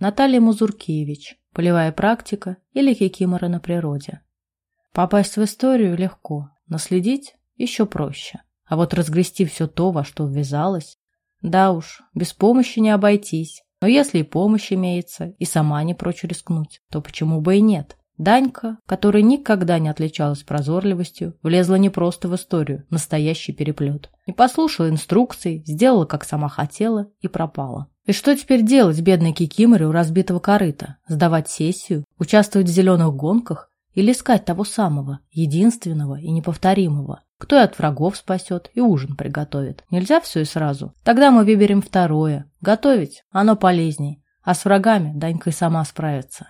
Наталья Музуркевич, полевая практика или кикимора на природе. Попасть в историю легко, наследить еще проще. А вот разгрести все то, во что ввязалась, да уж, без помощи не обойтись. Но если и помощь имеется, и сама не прочь рискнуть, то почему бы и нет? Данька, которая никогда не отличалась прозорливостью, влезла не просто в историю, настоящий переплет. Не послушала инструкций, сделала, как сама хотела, и пропала. И что теперь делать бедной Кикиморе у разбитого корыта? Сдавать сессию? Участвовать в зеленых гонках? Или искать того самого, единственного и неповторимого? Кто и от врагов спасет, и ужин приготовит. Нельзя все и сразу. Тогда мы выберем второе. Готовить оно полезней. А с врагами Данька и сама справится.